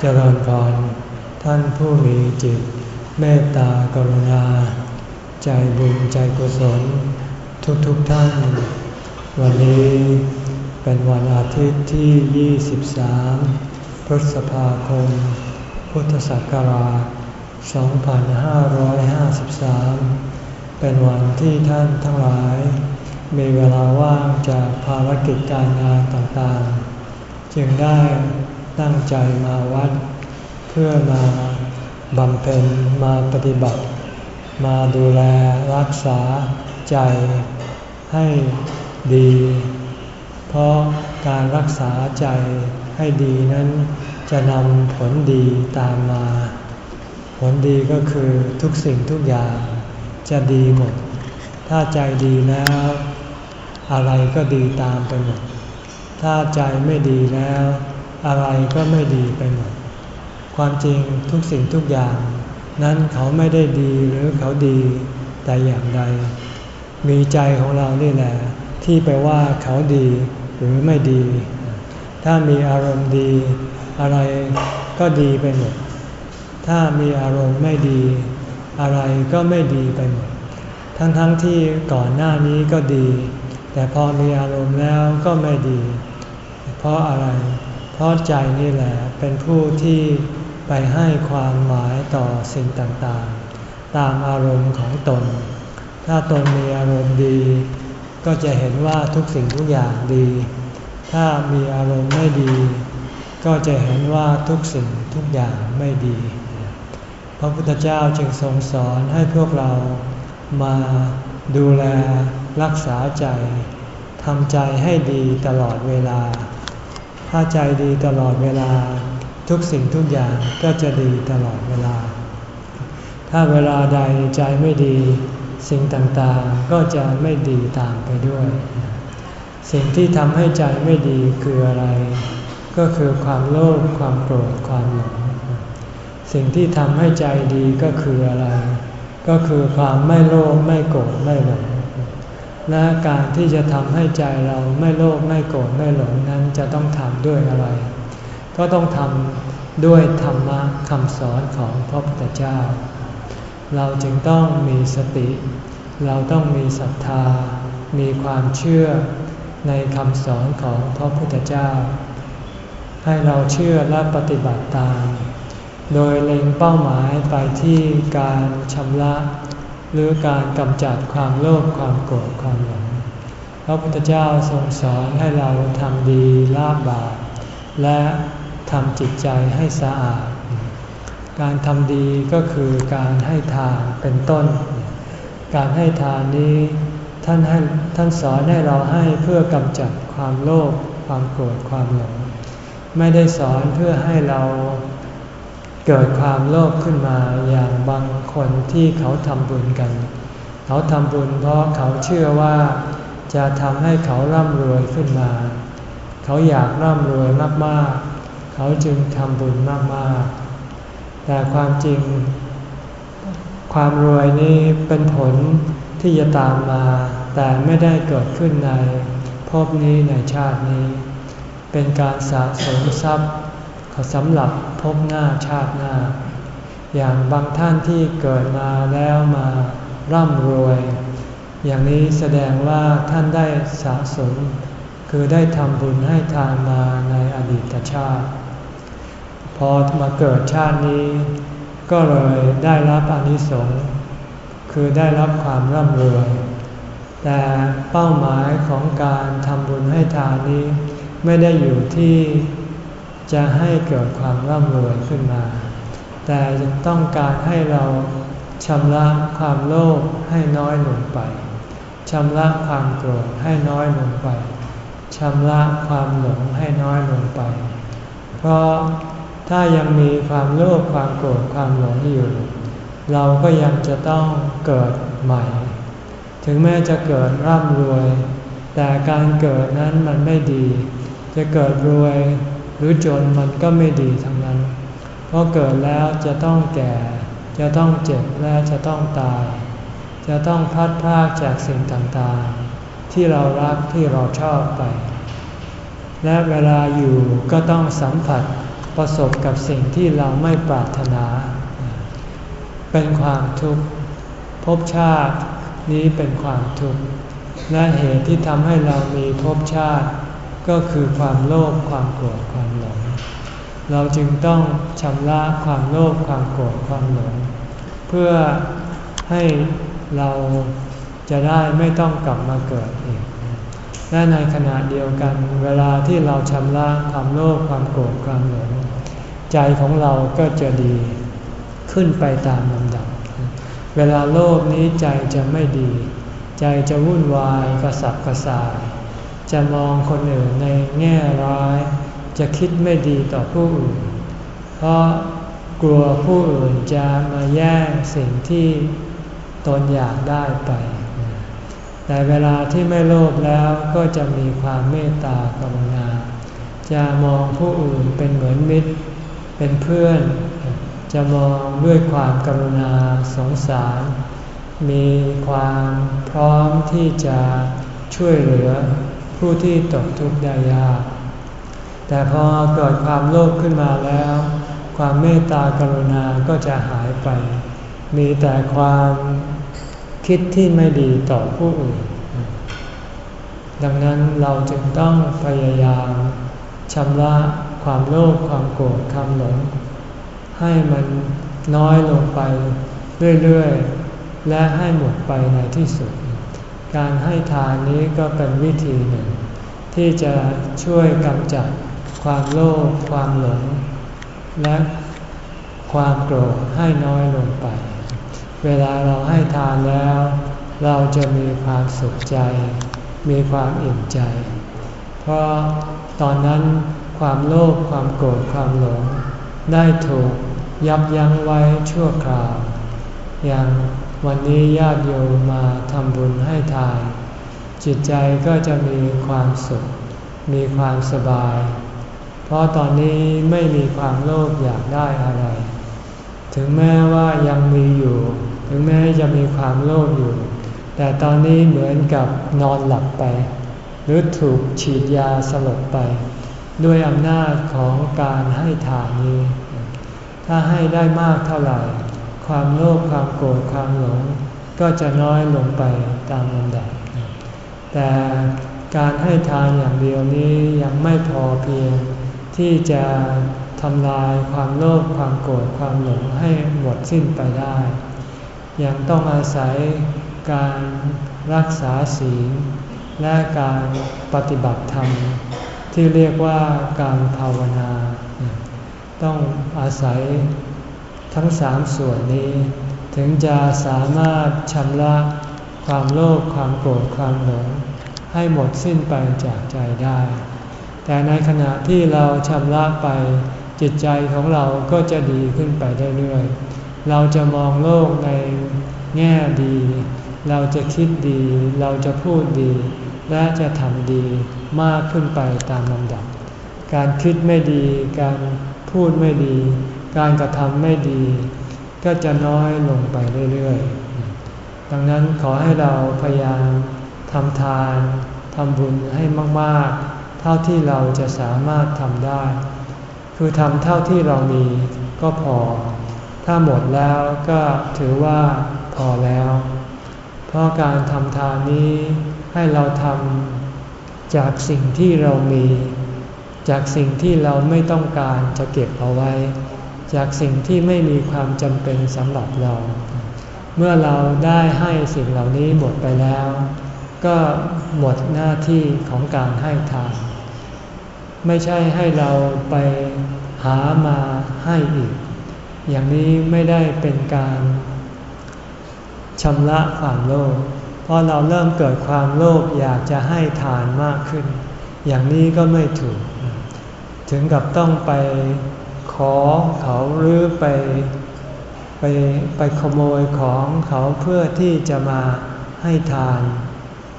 เจริญพร ท่านผู้มีจิต เมตตากรุณา ใจบุญใจกุศล ทุกๆทท่าน วันนี้เป็นวันอาทิตย์ที่ 23 พฤษภาคม พุทธศักราช 2553 เป็นวันที่ท่านทั้งหลาย มีเวลาว่างจากภารกิจการงานต่างๆ จึงได้ ตั้งใจมาวัด เพื่อมาบำเพ็ญมาปฏิบัติ มาดูแลรักษาใจให้ดี เพราะการรักษาใจให้ดีนั้นจะนำผลดีตามมา ผลดีก็คือทุกสิ่งทุกอย่างจะดีหมด ถ้าใจดีแล้ว อะไรก็ดีตามไปหมด ถ้าใจไม่ดีแล้ว อะไรก็ไม่ดีไปหมด ความจริงทุกสิ่งทุกอย่าง นั้นเขาไม่ได้ดีหรือเขาดีแต่อย่างใด มีใจของเรานี่แหละ ที่ไปว่าเขาดีหรือไม่ดี ถ้ามีอารมณ์ดี อะไรก็ดีไปหมด ถ้ามีอารมณ์ไม่ดี อะไรก็ไม่ดีไปหมด ทั้งๆทที่ก่อนหน้านี้ก็ดี แต่พอมีอารมณ์แล้วก็ไม่ดี เพราะอะไร เพราะใจนี่แหละเป็นผู้ที่ไปให้ความหมายต่อสิ่งต่างๆ ตามอารมณ์ของตน ถ้าตนมีอารมณ์ดี ก็จะเห็นว่าทุกสิ่งทุกอย่างดี ถ้ามีอารมณ์ไม่ดี ก็จะเห็นว่าทุกสิ่งทุกอย่างไม่ดี พระพุทธเจ้าจึงทรงสอนให้พวกเรามาดูแลรักษาใจทำใจให้ดีตลอดเวลา ถ้าใจดีตลอดเวลา ทุกสิ่งทุกอย่างก็จะดีตลอดเวลา ถ้าเวลาใดใจไม่ดีสิ่งต่างๆก็จะไม่ดีตามไปด้วย สิ่งที่ทำให้ใจไม่ดีคืออะไร ก็คือความโลภความโกรธความหลงสิ่งที่ทำให้ใจดีก็คืออะไร ก็คือความไม่โลภไม่โกรธไม่หลง และการที่จะทำให้ใจเราไม่โลภไม่โกรธไม่หลงนั้นจะต้องทำด้วยอะไร ก็ต้องทำด้วยธรรมะคำสอนของพระพุทธเจ้า เราจึงต้องมีสติ เราต้องมีศรัทธา มีความเชื่อในคำสอนของพระพุทธเจ้า ให้เราเชื่อและปฏิบัติตาม โดยเล็งเป้าหมายไปที่การชำระ หรือการกำจัดความโลภความโกรธความหลงพระพุทธเจ้าทรงสอนให้เราทำดีละบาปและทำจิตใจให้สะอาด การทำดีก็คือการให้ทานเป็นต้น การให้ทานนี้ท่านให้ท่านสอนให้เราให้เพื่อกำจัดความโลภความโกรธความหลง ไม่ได้สอนเพื่อให้เรา เกิดความโลภขึ้นมาอย่างบางคนที่เขาทำบุญกัน เขาทำบุญเพราะเขาเชื่อว่าจะทำให้เขาร่ำรวยขึ้นมา เขาอยากร่ำรวยมากๆ เขาจึงทำบุญมากๆ แต่ความจริง ความรวยนี้เป็นผลที่จะตามมา แต่ไม่ได้เกิดขึ้นในภพนี้ในชาตินี้ เป็นการสะสมทรัพย์ สำหรับพบหน้าชาติหน้า อย่างบางท่านที่เกิดมาแล้วมาร่ำรวย อย่างนี้แสดงว่าท่านได้สะสม คือได้ทำบุญให้ทานมาในอดีตชาติ พอมาเกิดชาตินี้ ก็เลยได้รับอนิสงส์คือได้รับความร่ำรวย แต่เป้าหมายของการทำบุญให้ทานนี้ ไม่ได้อยู่ที่ จะให้เกิดความร่ำรวยขึ้นมา แต่ยังต้องการให้เราชำระความโลภให้น้อยลงไป ชำระความโกรธให้น้อยลงไป ชำระความหลงให้น้อยลงไป เพราะถ้ายังมีความโลภความโกรธความหลงอยู่ เราก็ยังจะต้องเกิดใหม่ ถึงแม้จะเกิดร่ำรวย แต่การเกิดนั้นมันไม่ดี จะเกิดรวย หรือจนมันก็ไม่ดีทั้งนั้น เพราะเกิดแล้วจะต้องแก่ จะต้องเจ็บและจะต้องตาย จะต้องพัดพลากจากสิ่งต่างๆ ที่เรารักที่เราชอบไป และเวลาอยู่ก็ต้องสัมผัสประสบกับสิ่งที่เราไม่ปรารถนา เป็นความทุกข์ภพชาตินี้เป็นความทุกข์และเหตุที่ทำให้เรามีภพชาติ ก็คือความโลภความโกรธ เราจึงต้องชำระความโลภความโกรธความหลงเพื่อให้เราจะได้ไม่ต้องกลับมาเกิดอีก และในขณะเดียวกัน เวลาที่เราชำระความโลภความโกรธความหลงใจของเราก็จะดีขึ้นไปตามลำดับ เวลาโลภนี้ใจจะไม่ดี ใจจะวุ่นวายกระสับกระส่าย จะมองคนอื่นในแง่ร้าย จะคิดไม่ดีต่อผู้อื่น เพราะกลัวผู้อื่นจะมาแย่งสิ่งที่ตนอยากได้ไป แต่เวลาที่ไม่โลภแล้วก็จะมีความเมตตากรุณา จะมองผู้อื่นเป็นเหมือนมิตร เป็นเพื่อน จะมองด้วยความกรุณาสงสาร มีความพร้อมที่จะช่วยเหลือผู้ที่ตกทุกข์ได้ยาก แต่พอเกิดความโลภขึ้นมาแล้ว ความเมตตากรุณาก็จะหายไป มีแต่ความคิดที่ไม่ดีต่อผู้อื่น ดังนั้นเราจึงต้องพยายามชำระความโลภความโกรธความหลง ให้มันน้อยลงไปเรื่อยๆ และให้หมดไปในที่สุด การให้ทานนี้ก็เป็นวิธีหนึ่ง ที่จะช่วยกำจัด ความโลภความหลง และความโกรธให้น้อยลงไป เวลาเราให้ทานแล้ว เราจะมีความสุขใจ มีความอิ่มใจ เพราะตอนนั้นความโลภความโกรธความหลง ได้ถูกยับยั้งไว้ชั่วคราว อย่างวันนี้ญาติโยมมาทำบุญให้ทานจิตใจก็จะมีความสุข มีความสบาย เพราะตอนนี้ไม่มีความโลภอยากได้อะไร ถึงแม้ว่ายังมีอยู่ ถึงแม้จะมีความโลภอยู่ แต่ตอนนี้เหมือนกับนอนหลับไป หรือถูกฉีดยาสลบไป ด้วยอำนาจของการให้ทานนี้ ถ้าให้ได้มากเท่าไหร่ ความโลภความโกรธความหลง ก็จะน้อยลงไปตามลำดับ แต่การให้ทานอย่างเดียวนี้ยังไม่พอเพียง ที่จะทำลายความโลภความโกรธความหลงให้หมดสิ้นไปได้ ยังต้องอาศัยการรักษาศีลและการปฏิบัติธรรม ที่เรียกว่าการภาวนา ต้องอาศัยทั้งสามส่วนนี้ ถึงจะสามารถชำระความโลภความโกรธความหลง ให้หมดสิ้นไปจากใจได้ แต่ในขณะที่เราชำระไป จิตใจของเราก็จะดีขึ้นไปเรื่อยๆเราจะมองโลกในแง่ดี เราจะคิดดี เราจะพูดดี และจะทำดีมากขึ้นไปตามลำดับ การคิดไม่ดี การพูดไม่ดี การกระทำไม่ดี ก็จะน้อยลงไปเรื่อยๆ ดังนั้นขอให้เราพยายามทำทานทำบุญให้มากๆ ท่าที่เราจะสามารถทำได้ คือทำเท่าที่เรามีก็พอ ถ้าหมดแล้วก็ถือว่าพอแล้ว เพราะการทำทานนี้ให้เราทำจากสิ่งที่เรามี จากสิ่งที่เราไม่ต้องการจะเก็บเอาไว้ จากสิ่งที่ไม่มีความจำเป็นสำหรับเรา เมื่อเราได้ให้สิ่งเหล่านี้หมดไปแล้ว ก็หมดหน้าที่ของการให้ทาน ไม่ใช่ให้เราไปหามาให้อีก อย่างนี้ไม่ได้เป็นการชำระความโลภเพราะเราเริ่มเกิดความโลภอยากจะให้ทานมากขึ้น อย่างนี้ก็ไม่ถูก ถึงกับต้องไปขอเขาหรือไปไปไปขโมยของเขาเพื่อที่จะมาให้ทาน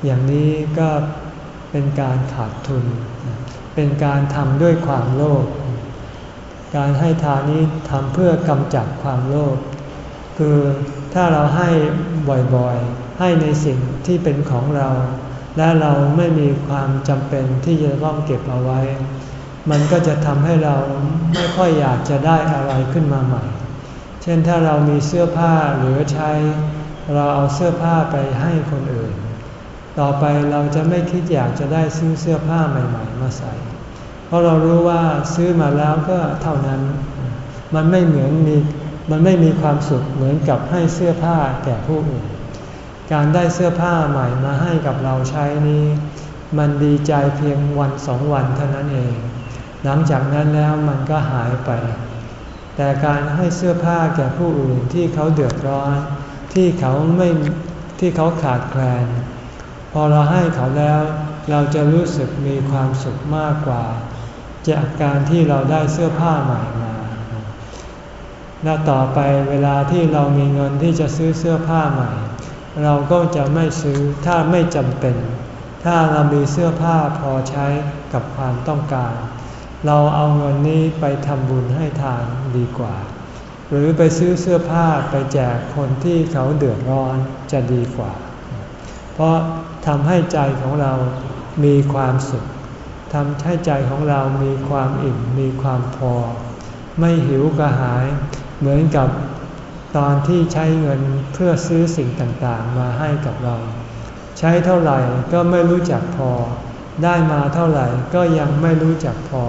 อย่างนี้ก็เป็นการขาดทุน เป็นการทำด้วยความโลภ การให้ทานนี้ทำเพื่อกำจัดความโลภ คือถ้าเราให้บ่อยๆ ให้ในสิ่งที่เป็นของเรา และเราไม่มีความจำเป็นที่จะต้องเก็บเอาไว้ มันก็จะทำให้เราไม่ค่อยอยากจะได้อะไรขึ้นมาใหม่ เช่นถ้าเรามีเสื้อผ้าเหลือใช้ เราเอาเสื้อผ้าไปให้คนอื่น ต่อไปเราจะไม่คิดอยากจะได้ซื้อเสื้อผ้าใหม่ ๆ มาใส่ เพราะเรารู้ว่าซื้อมาแล้วก็เท่านั้น มันไม่เหมือนมีมันไม่มีความสุขเหมือนกับให้เสื้อผ้าแก่ผู้อื่น การได้เสื้อผ้าใหม่มาให้กับเราใช้นี้ มันดีใจเพียงวันสองวันเท่านั้นเอง หลังจากนั้นแล้วมันก็หายไป แต่การให้เสื้อผ้าแก่ผู้อื่นที่เขาเดือดร้อน ที่เขาไม่ที่เขาขาดแคลน พอเราให้เขาแล้วเราจะรู้สึกมีความสุขมากกว่า จากการที่เราได้เสื้อผ้าใหม่มาและต่อไปเวลาที่เรามีเงินที่จะซื้อเสื้อผ้าใหม่ เราก็จะไม่ซื้อถ้าไม่จำเป็น ถ้าเรามีเสื้อผ้าพอใช้กับความต้องการ เราเอาเงินนี้ไปทำบุญให้ทานดีกว่า หรือไปซื้อเสื้อผ้าไปแจกคนที่เขาเดือดร้อนจะดีกว่า เพราะทำให้ใจของเรามีความสุข ทำให้ใจของเรามีความอิ่มมีความพอ ไม่หิวกระหาย เหมือนกับตอนที่ใช้เงินเพื่อซื้อสิ่งต่างๆ มาให้กับเรา ใช้เท่าไหร่ก็ไม่รู้จักพอ ได้มาเท่าไหร่ก็ยังไม่รู้จักพอ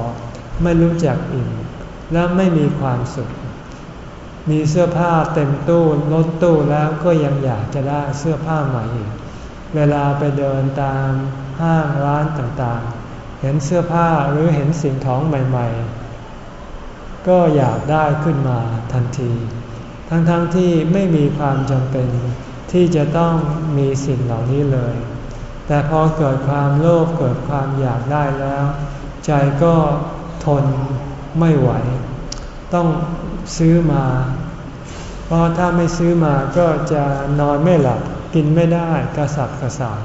ไม่รู้จักอิ่ม และไม่มีความสุข มีเสื้อผ้าเต็มตู้รถตู้แล้วก็ยังอยากจะได้เสื้อผ้าใหม่อีกเวลาไปเดินตามห้างร้านต่างๆ เห็นเสื้อผ้าหรือเห็นสิ่งของใหม่ๆ ก็อยากได้ขึ้นมาทันที ทั้งๆทที่ไม่มีความจำเป็นที่จะต้องมีสิ่งเหล่านี้เลย แต่พอเกิดความโลภเกิดความอยากได้แล้ว ใจก็ทนไม่ไหว ต้องซื้อมา เพราะถ้าไม่ซื้อมาก็จะนอนไม่หลับกินไม่ได้กระสับกระส่าย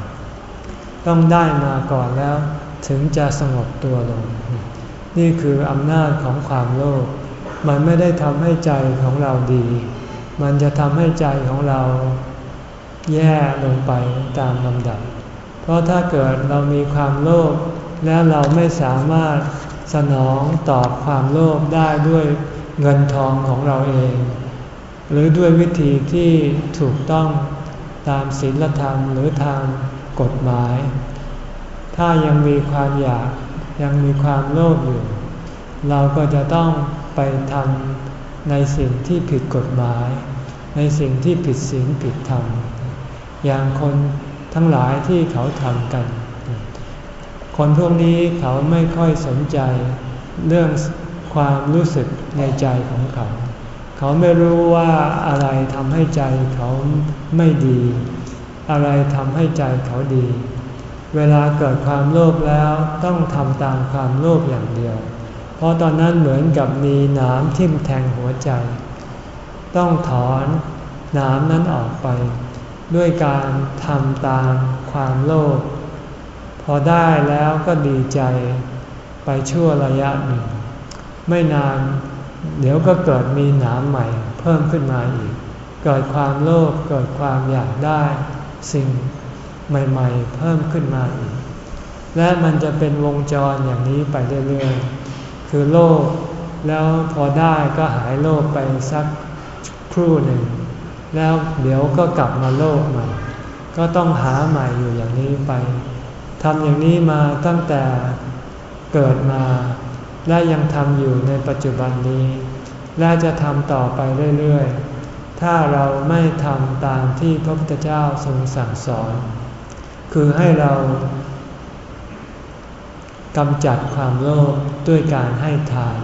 ต้องได้มาก่อนแล้ว ถึงจะสงบตัวลง นี่คืออำนาจของความโลภมันไม่ได้ทำให้ใจของเราดี มันจะทำให้ใจของเราแย่ลงไปตามลำดับ เพราะถ้าเกิดเรามีความโลภแล้วเราไม่สามารถสนองตอบความโลภได้ด้วยเงินทองของเราเอง หรือด้วยวิธีที่ถูกต้องตามศีลธรรมหรือทางกฎหมาย ถ้ายังมีความอยากยังมีความโลภอยู่ เราก็จะต้องไปทำในสิ่งที่ผิดกฎหมาย ในสิ่งที่ผิดศีลผิดธรรม อย่างคนทั้งหลายที่เขาทำกัน คนพวกนี้เขาไม่ค่อยสนใจเรื่องความรู้สึกในใจของเขา เขาไม่รู้ว่าอะไรทำให้ใจเขาไม่ดี อะไรทำให้ใจเขาดี เวลาเกิดความโลภแล้วต้องทำตามความโลภอย่างเดียว เพราะตอนนั้นเหมือนกับมีน้ำทิ่มแทงหัวใจ ต้องถอนน้ำนั้นออกไป ด้วยการทำตามความโลภพอได้แล้วก็ดีใจไปชั่วระยะหนึ่ง ไม่นานเดี๋ยวก็เกิดมีหนามใหม่เพิ่มขึ้นมาอีก เกิดความโลภเกิดความอยากได้ สิ่ง ใหม่ๆ เพิ่มขึ้นมาอีก และมันจะเป็นวงจรอย่างนี้ไปเรื่อยๆ คือโลภแล้วพอได้ก็หายโลภไปสักครู่หนึ่ง แล้วเดี๋ยวก็กลับมาโลภใหม่ ก็ต้องหาใหม่อยู่อย่างนี้ไปทำอย่างนี้มาตั้งแต่เกิดมา และยังทำอยู่ในปัจจุบันนี้ และจะทำต่อไปเรื่อยๆ ถ้าเราไม่ทำตามที่พระพุทธเจ้าทรงสั่งสอน คือให้เรากำจัดความโลภด้วยการให้ทาน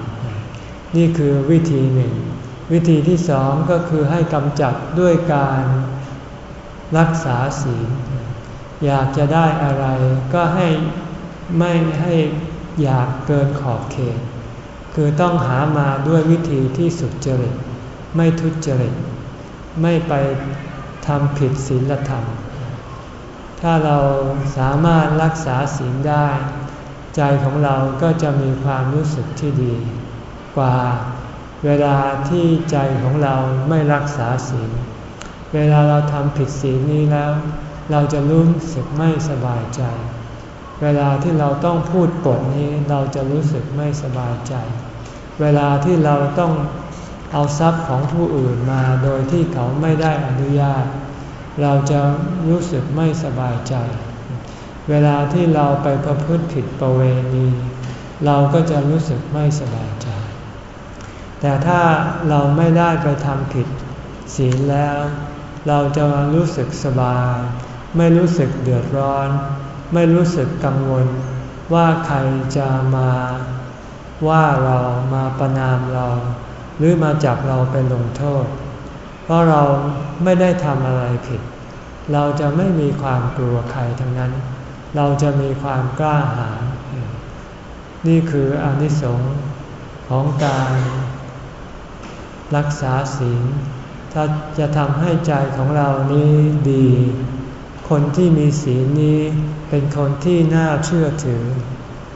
นี่คือวิธีหนึ่ง วิธีที่สองก็คือให้กำจัดด้วยการรักษาศีล อยากจะได้อะไรก็ให้ไม่ให้อยากเกินขอบเขต คือต้องหามาด้วยวิธีที่สุจริต ไม่ทุจริต ไม่ไปทำผิดศีลธรรม ถ้าเราสามารถรักษาศีลได้ ใจของเราก็จะมีความรู้สึกที่ดี กว่าเวลาที่ใจของเราไม่รักษาศีล เวลาเราทำผิดศีลนี้แล้ว เราจะรู้สึกไม่สบายใจ เวลาที่เราต้องพูดปดนี้เราจะรู้สึกไม่สบายใจ เวลาที่เราต้องเอาทรัพย์ของผู้อื่นมาโดยที่เขาไม่ได้อนุญาต เราจะรู้สึกไม่สบายใจ เวลาที่เราไปประพฤติผิดประเวณี เราก็จะรู้สึกไม่สบายใจ แต่ถ้าเราไม่ได้ไปทำผิดศีลแล้ว เราจะรู้สึกสบาย ไม่รู้สึกเดือดร้อน ไม่รู้สึกกังวล ว่าใครจะมาว่าเรามาประนามเรา หรือมาจับเราไปลงโทษเราะเราไม่ได้ทำอะไรผิด เราจะไม่มีความกลัวใครทั้งนั้น เราจะมีความกล้าหาญนี่คืออนิสงส์ของการรักษาศีลถ้าจะทำให้ใจของเรานี้ดี คนที่มีศีลนี้เป็นคนที่น่าเชื่อถือ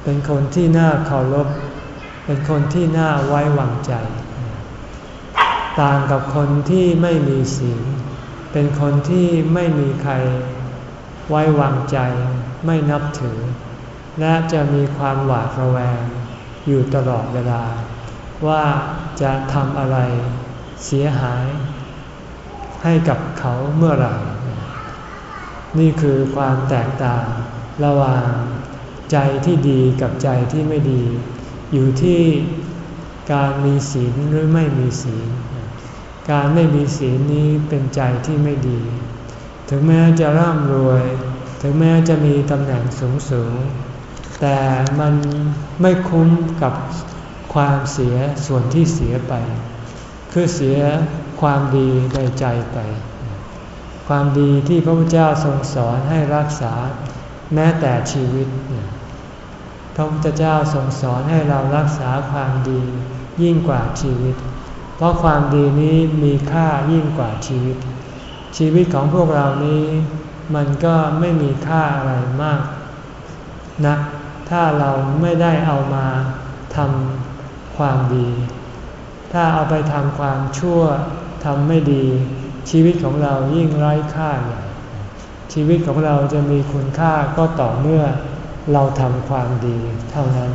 เป็นคนที่น่าเคารพ เป็นคนที่น่าไว้วางใจ ต่างกับคนที่ไม่มีศีล เป็นคนที่ไม่มีใคร ไว้วางใจ ไม่นับถือ และจะมีความหวาดระแวง อยู่ตลอดเวลา ว่าจะทำอะไรเสียหาย ให้กับเขาเมื่อไหร่ นี่คือความแตกต่างระหว่างใจที่ดีกับใจที่ไม่ดี อยู่ที่การมีศีลหรือไม่มีศีล การไม่มีศีลนี้เป็นใจที่ไม่ดี ถึงแม้จะร่ำรวย ถึงแม้จะมีตำแหน่งสูงสูง แต่มันไม่คุ้มกับความเสียส่วนที่เสียไป คือเสียความดีในใจไป ความดีที่พระพุทธเจ้าทรงสอนให้รักษาแม้แต่ชีวิต พระพุทธเจ้าทรงสอนให้เรารักษาความดียิ่งกว่าชีวิต ราะความดีนี้มีค่ายิ่งกว่าชีวิต ชีวิตของพวกเรานี้มันก็ไม่มีค่าอะไรมากนะถ้าเราไม่ได้เอามาทำความดี ถ้าเอาไปทำความชั่วทำไม่ดี ชีวิตของเรายิ่งไร้ค่าใหญ่ชีวิตของเราจะมีคุณค่าก็ต่อเมื่อเราทำความดีเท่านั้น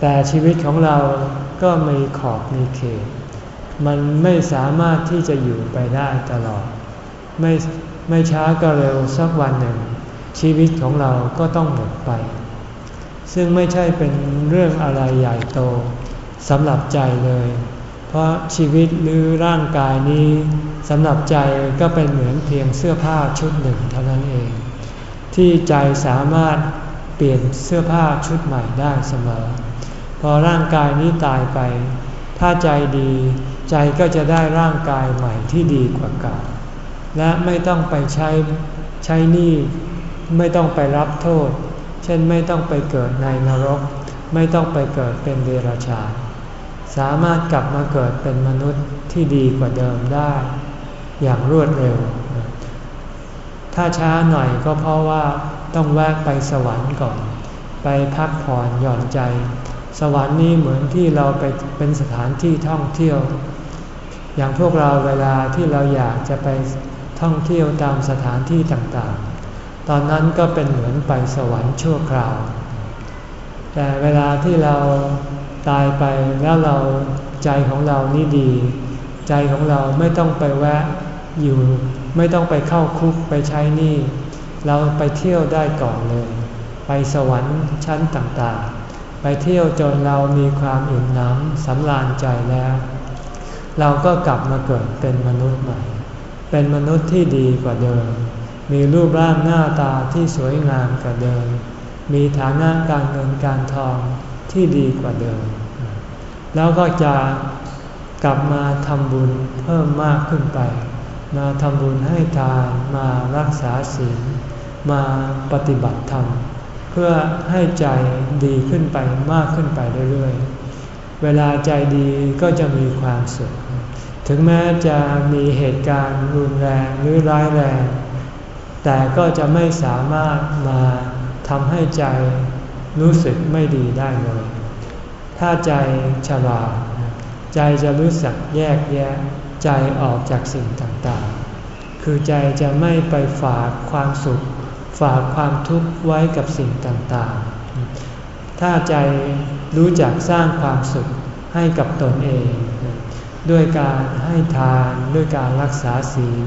แต่ชีวิตของเรา ก็มีขอบมีเขต มันไม่สามารถที่จะอยู่ไปได้ตลอด ไม่ไม่ช้าก็เร็วสักวันหนึ่ง ชีวิตของเราก็ต้องหมดไป ซึ่งไม่ใช่เป็นเรื่องอะไรใหญ่โตสำหรับใจเลย เพราะชีวิตหรือร่างกายนี้สำหรับใจก็เป็นเหมือนเพียงเสื้อผ้าชุดหนึ่งเท่านั้นเอง ที่ใจสามารถเปลี่ยนเสื้อผ้าชุดใหม่ได้เสมอ พอร่างกายนี้ตายไป ถ้าใจดีใจก็จะได้ร่างกายใหม่ที่ดีกว่าเก่า และไม่ต้องไปใช้ใช้หนี้ไม่ต้องไปรับโทษ เช่นไม่ต้องไปเกิดในนรก ไม่ต้องไปเกิดเป็นเดรัจฉานสามารถกลับมาเกิดเป็นมนุษย์ที่ดีกว่าเดิมได้ อย่างรวดเร็ว ถ้าช้าหน่อยก็เพราะว่าต้องแวะไปสวรรค์ก่อน ไปพักผ่อนหย่อนใจ สวรรค์นี้เหมือนที่เราไปเป็นสถานที่ท่องเที่ยว อย่างพวกเราเวลาที่เราอยากจะไปท่องเที่ยวตามสถานที่ต่างๆ ตอนนั้นก็เป็นเหมือนไปสวรรค์ชั่วคราว แต่เวลาที่เราตายไปแล้วเราใจของเรานี่ดี ใจของเราไม่ต้องไปแวะอยู่ ไม่ต้องไปเข้าคุกไปใช้หนี้เราไปเที่ยวได้ก่อนเลย ไปสวรรค์ชั้นต่างๆ ไปเที่ยวจนเรามีความอิ่มน้ำสำราญใจแล้ว เราก็กลับมาเกิดเป็นมนุษย์ใหม่ เป็นมนุษย์ที่ดีกว่าเดิม มีรูปร่างหน้าตาที่สวยงามกว่าเดิม มีฐานะการเงินการทองที่ดีกว่าเดิม แล้วก็จะกลับมาทำบุญเพิ่มมากขึ้นไป มาทำบุญให้ทานมารักษาศีลมาปฏิบัติธรรม พื่อให้ใจดีขึ้นไปมากขึ้นไปเรื่อยๆ เวลาใจดีก็จะมีความสุข ถึงแม้จะมีเหตุการณ์รุนแรงหรือร้ายแรง แต่ก็จะไม่สามารถมาทำให้ใจรู้สึกไม่ดีได้เลย ถ้าใจฉลาดใจจะรู้สึกแยกแยะใจออกจากสิ่งต่างๆ คือใจจะไม่ไปฝากความสุข ฝากความทุกข์ไว้กับสิ่งต่างๆ ถ้าใจรู้จักสร้างความสุขให้กับตนเอง ด้วยการให้ทานด้วยการรักษาศีล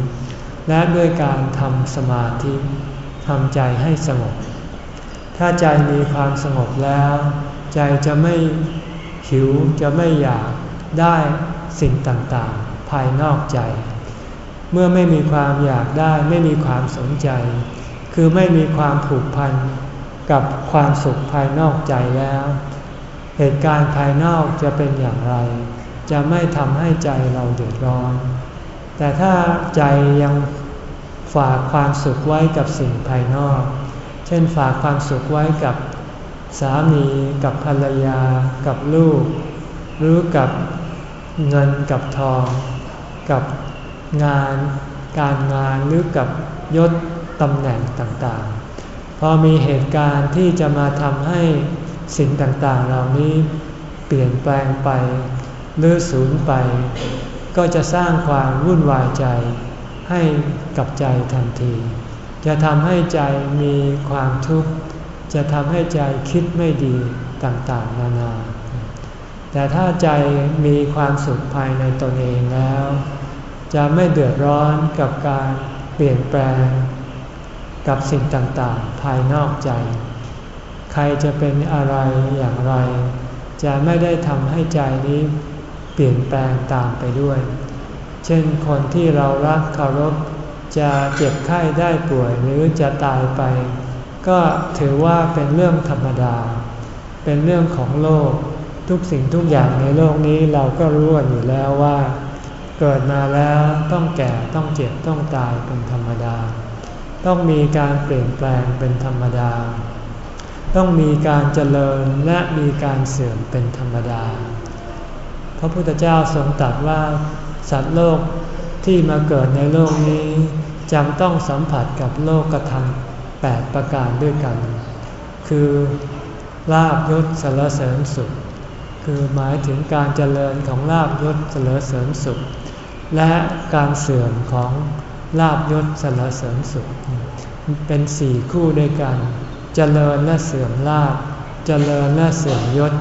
และด้วยการทำสมาธิทำใจให้สงบ ถ้าใจมีความสงบแล้ว ใจจะไม่หิวจะไม่อยากได้สิ่งต่างๆ ภายนอกใจ เมื่อไม่มีความอยากได้ไม่มีความสนใจ คือไม่มีความผูกพันกับความสุขภายนอกใจแล้ว เหตุการณ์ภายนอกจะเป็นอย่างไร จะไม่ทำให้ใจเราเดือดร้อน แต่ถ้าใจยังฝากความสุขไว้กับสิ่งภายนอก เช่นฝากความสุขไว้กับสามีกับภรรยา กับลูก หรือกับเงินกับทอง กับงาน การงานหรือกับยศ ตำแหน่งต่างๆ พอมีเหตุการณ์ที่จะมาทำให้สิ่งต่างๆ เหล่านี้เปลี่ยนแปลงไปหรือสูญไป ก็จะสร้างความวุ่นวายใจให้กับใจทันที จะทำให้ใจมีความทุกข์ จะทำให้ใจคิดไม่ดีต่างๆ นานา แต่ถ้าใจมีความสุขภายในตนเองแล้ว จะไม่เดือดร้อนกับการเปลี่ยนแปลง กับสิ่งต่างๆ ภายนอกใจ ใครจะเป็นอะไรอย่างไร จะไม่ได้ทำให้ใจนี้เปลี่ยนแปลงตามไปด้วย เช่นคนที่เรารักเคารพจะเจ็บไข้ได้ป่วยหรือจะตายไป ก็ถือว่าเป็นเรื่องธรรมดา เป็นเรื่องของโลก ทุกสิ่งทุกอย่างในโลกนี้เราก็รู้กันอยู่แล้วว่า เกิดมาแล้วต้องแก่ต้องเจ็บต้องตายเป็นธรรมดา ต้องมีการเปลี่ยนแปลงเป็นธรรมดา ต้องมีการเจริญและมีการเสื่อมเป็นธรรมดา พระพุทธเจ้าทรงตรัสว่าสัตว์โลกที่มาเกิดในโลกนี้จำต้องสัมผัสกับโลกกระทำแปดประการด้วยกัน คือลาบยศสารเสริญสุข คือหมายถึงการเจริญของลาบยศสารเสริญสุข และการเสื่อมของ ลาบยศสารเสริญสุข เป็นสี่คู่ด้วยกันเจริญและเสื่อมลาบเจริญและเสื่อมยศ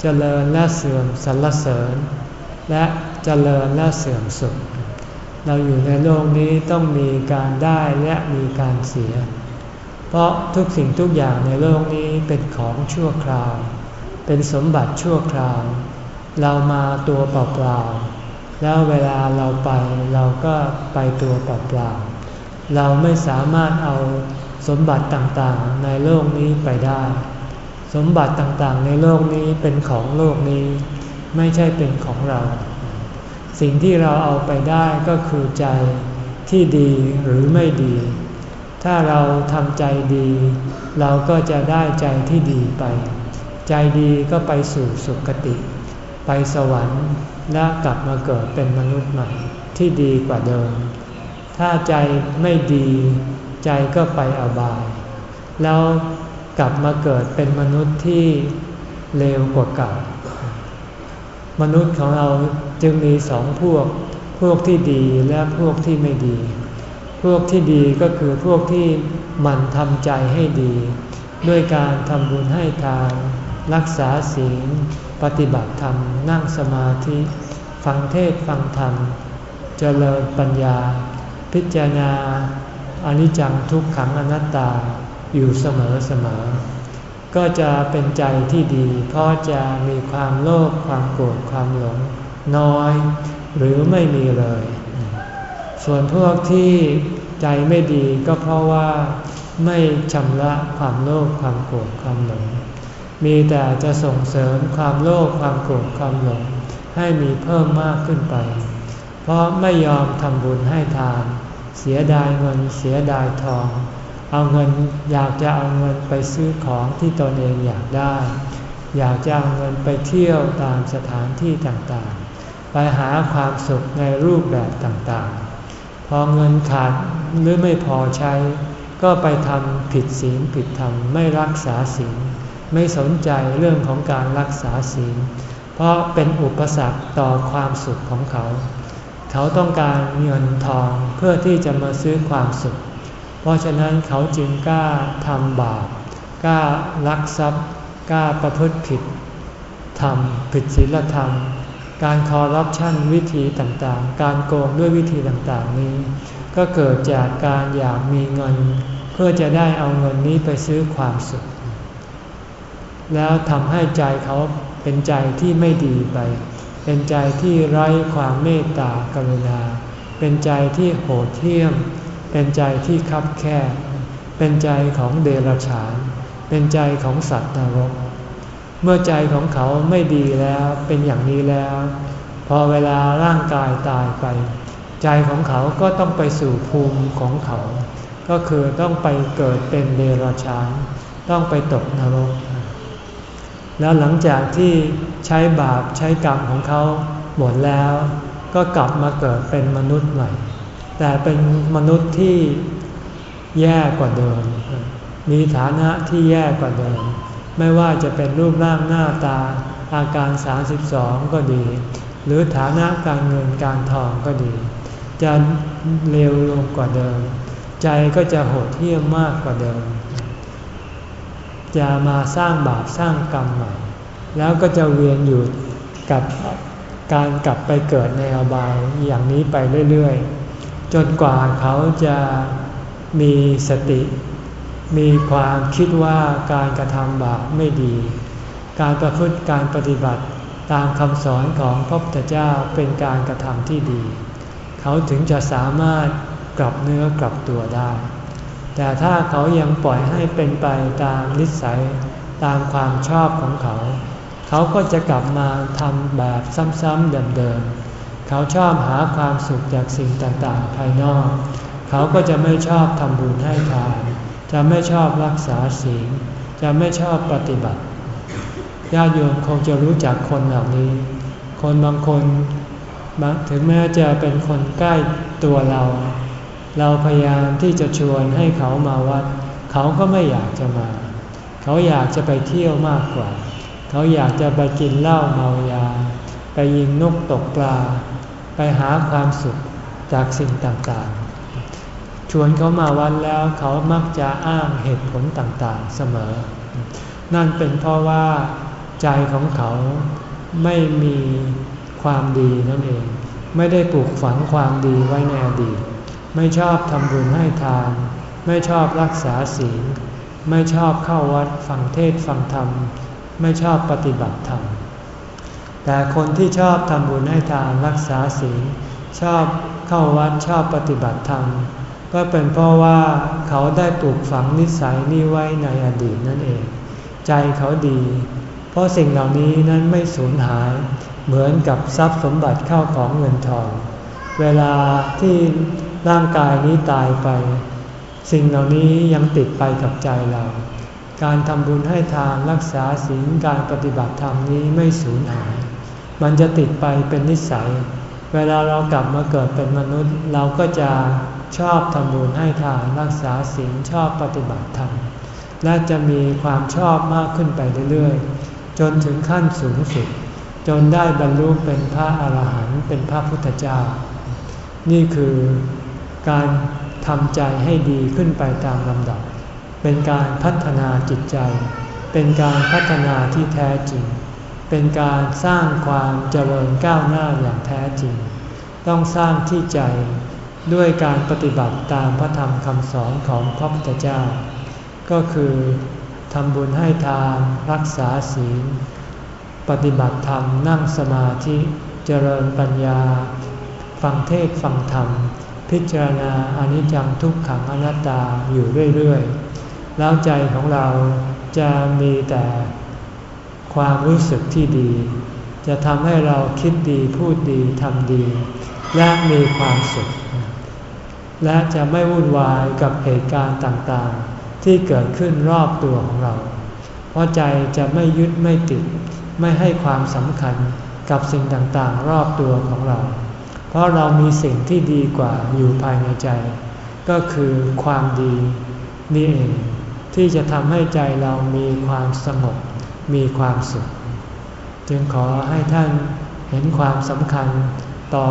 เจริญและเสื่อมสรรเสริญ และเจริญและเสื่อมสุข เราอยู่ในโลกนี้ต้องมีการได้และมีการเสีย เพราะทุกสิ่งทุกอย่างในโลกนี้เป็นของชั่วคราว เป็นสมบัติชั่วคราว เรามาตัวเปล่าๆ แล้วเวลาเราไปเราก็ไปตัวเปล่าๆเราไม่สามารถเอาสมบัติต่างๆในโลกนี้ไปได้ สมบัติต่างๆในโลกนี้เป็นของโลกนี้ ไม่ใช่เป็นของเรา สิ่งที่เราเอาไปได้ก็คือใจที่ดีหรือไม่ดี ถ้าเราทำใจดี เราก็จะได้ใจที่ดีไป ใจดีก็ไปสู่สุคติ ไปสวรรค์ และกลับมาเกิดเป็นมนุษย์ใหม่ที่ดีกว่าเดิม ถ้าใจไม่ดีใจก็ไปอบาย แล้วกลับมาเกิดเป็นมนุษย์ที่เลวกว่าเก่า มนุษย์ของเราจึงมีสองพวก พวกที่ดีและพวกที่ไม่ดี พวกที่ดีก็คือพวกที่มันทำใจให้ดี ด้วยการทำบุญให้ทานรักษาศีล ปฏิบัติธรรมนั่งสมาธิ ฟังเทศฟังธรรม เจริญปัญญา พิจารณาอนิจจังทุกขังอนัตตาอยู่เสมอเสมอ ก็จะเป็นใจที่ดี เพราะจะมีความโลภความโกรธความหลงน้อย หรือไม่มีเลย ส่วนพวกที่ใจไม่ดีก็เพราะว่าไม่ชำระความโลภความโกรธความหลง มีแต่จะส่งเสริมความโลภความโกรธความหลงให้มีเพิ่มมากขึ้นไป เพราะไม่ยอมทำบุญให้ทาน เสียดายเงินเสียดายทอง เอาเงินอยากจะเอาเงินไปซื้อของที่ตนเองอยากได้ อยากจะเอาเงินไปเที่ยวตามสถานที่ต่างๆ ไปหาความสุขในรูปแบบต่างๆ พอเงินขาดหรือไม่พอใช้ ก็ไปทำผิดศีลผิดธรรมไม่รักษาศีล ไม่สนใจเรื่องของการรักษาศีล เพราะเป็นอุปสรรคต่อความสุขของเขา เขาต้องการเงินทองเพื่อที่จะมาซื้อความสุข เพราะฉะนั้นเขาจึงกล้าทำบาปกล้าลักทรัพย์กล้าประพฤติผิดทำผิดศีลธรรม การคอร์รัปชันวิธีต่างๆ การโกงด้วยวิธีต่างๆนี้ ก็เกิดจากการอยากมีเงิน เพื่อจะได้เอาเงินนี้ไปซื้อความสุข แล้วทำให้ใจเขาเป็นใจที่ไม่ดีไป เป็นใจที่ไร้ความเมตตากรุณา เป็นใจที่โหดเหี้ยม เป็นใจที่คับแคบ เป็นใจของเดรัจฉาน เป็นใจของสัตว์นรก เมื่อใจของเขาไม่ดีแล้วเป็นอย่างนี้แล้ว พอเวลาร่างกายตายไป ใจของเขาก็ต้องไปสู่ภูมิของเขา ก็คือต้องไปเกิดเป็นเดรัจฉาน ต้องไปตกนรก แล้วหลังจากที่ใช้บาปใช้กรรมของเขาหมดแล้ว ก็กลับมาเกิดเป็นมนุษย์ใหม่ แต่เป็นมนุษย์ที่แย่กว่าเดิม มีฐานะที่แย่กว่าเดิม ไม่ว่าจะเป็นรูปร่างหน้าตาอาการ 32 ก็ดี หรือฐานะการเงินการทองก็ดี จะเลวลงกว่าเดิม ใจก็จะโหดเหี้ยมมากกว่าเดิม จะมาสร้างบาปสร้างกรรมใหม่ แล้วก็จะเวียนอยู่กับการกลับไปเกิดในอบายอย่างนี้ไปเรื่อยๆ จนกว่าเขาจะมีสติ มีความคิดว่าการกระทำบาปไม่ดี การประพฤติการปฏิบัติตามคำสอนของพระพุทธเจ้าเป็นการกระทำที่ดี เขาถึงจะสามารถกลับเนื้อกลับตัวได้ แต่ถ้าเขายังปล่อยให้เป็นไปตามนิสัยตามความชอบของเขา เขาก็จะกลับมาทำแบบซ้ำๆเดิมๆ เขาชอบหาความสุขจากสิ่งต่างๆ ภายนอก เขาก็จะไม่ชอบทำบุญให้ทาน จะไม่ชอบรักษาศีล จะไม่ชอบปฏิบัติ ญาติโยมคงจะรู้จักคนเหล่านี้ คนบางคน ถึงแม้จะเป็นคนใกล้ตัวเรา เราพยายามที่จะชวนให้เขามาวัด เขาก็ไม่อยากจะมา เขาอยากจะไปเที่ยวมากกว่า เขาอยากจะไปกินเหล้าเมายา ไปยิงนกตกปลา ไปหาความสุขจากสิ่งต่างๆ ชวนเขามาวัดแล้วเขามักจะอ้างเหตุผลต่างๆเสมอ นั่นเป็นเพราะว่าใจของเขาไม่มีความดีนั่นเอง ไม่ได้ปลูกฝังความดีไว้ในอดีต ไม่ชอบทำบุญให้ทาน ไม่ชอบรักษาศีล ไม่ชอบเข้าวัดฟังเทศฟังธรรม ไม่ชอบปฏิบัติธรรม แต่คนที่ชอบทำบุญให้ทานรักษาศีล ชอบเข้าวัดชอบปฏิบัติธรรม ก็เป็นเพราะว่าเขาได้ปลูกฝังนิสัยนี้ไว้ในอดีตนั่นเอง ใจเขาดี เพราะสิ่งเหล่านี้นั้นไม่สูญหาย เหมือนกับทรัพย์สมบัติเข้าของเงินทอง เวลาที่ ร่างกายนี้ตายไป สิ่งเหล่านี้ยังติดไปกับใจเรา การทำบุญให้ทานรักษาศีลการปฏิบัติธรรมนี้ไม่สูญหาย มันจะติดไปเป็นนิสัย เวลาเรากลับมาเกิดเป็นมนุษย์ เราก็จะชอบทำบุญให้ทานรักษาศีลชอบปฏิบัติธรรม และจะมีความชอบมากขึ้นไปเรื่อยๆ จนถึงขั้นสูงสุด จนได้บรรลุเป็นพระอาหารหันต์เป็นพระพุทธเจ้า นี่คือ การทำใจให้ดีขึ้นไปตามลำดับ เป็นการพัฒนาจิตใจ เป็นการพัฒนาที่แท้จริง เป็นการสร้างความเจริญก้าวหน้าอย่างแท้จริง ต้องสร้างที่ใจด้วยการปฏิบัติตามพระธรรมคำสอนของพระพุทธเจ้า ก็คือทำบุญให้ทานรักษาศีล ปฏิบัติธรรมนั่งสมาธิ เจริญปัญญา ฟังเทศฟังธรรม พิจารณาอนิจจังทุกขังอนัตตาอยู่เรื่อยๆ แล้วใจของเราจะมีแต่ความรู้สึกที่ดี จะทำให้เราคิดดีพูดดีทำดี และมีความสุข และจะไม่วุ่นวายกับเหตุการณ์ต่างๆ ที่เกิดขึ้นรอบตัวของเรา เพราะใจจะไม่ยึดไม่ติด ไม่ให้ความสำคัญกับสิ่งต่างๆ รอบตัวของเรา ราะเรามีสิ่งที่ดีกว่าอยู่ภายในใจ ก็คือความดีนี่เอง ที่จะทำให้ใจเรามีความสงบมีความสุข จึงขอให้ท่านเห็นความสำคัญต่อ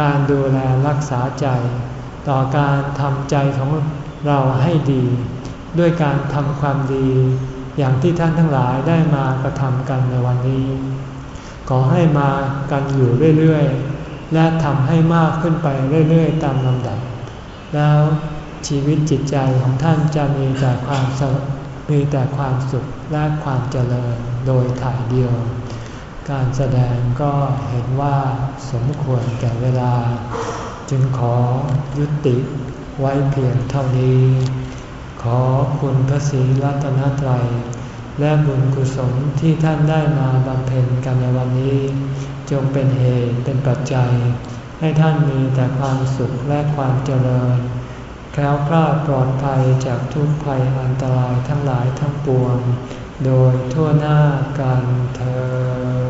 การดูแลรักษาใจ ต่อการทำใจของเราให้ดี ด้วยการทำความดีอย่างที่ท่านทั้งหลายได้มากระทำกันในวันนี้ ขอให้มากันอยู่เรื่อยๆ และทำให้มากขึ้นไปเรื่อยๆ ตามลำดับ แล้วชีวิตจิตใจของท่านจะมีแต่ความสมีแต่ความสุขและความเจริญโดยถ่ายเดียว การแสดงก็เห็นว่าสมควรแก่เวลา จึงขอยุติไว้เพียงเท่านี้ ขอคุณพระศรีรัตนตรัยและบุญกุศลที่ท่านได้มาบำเพ็ญกันในวันนี้ จงเป็นเหตุเป็นปัจจัย ให้ท่านมีแต่ความสุขและความเจริญ แคล้วคลาดปลอดภัยจากทุกภัยอันตรายทั้งหลายทั้งปวง โดยทั่วหน้ากันเธอ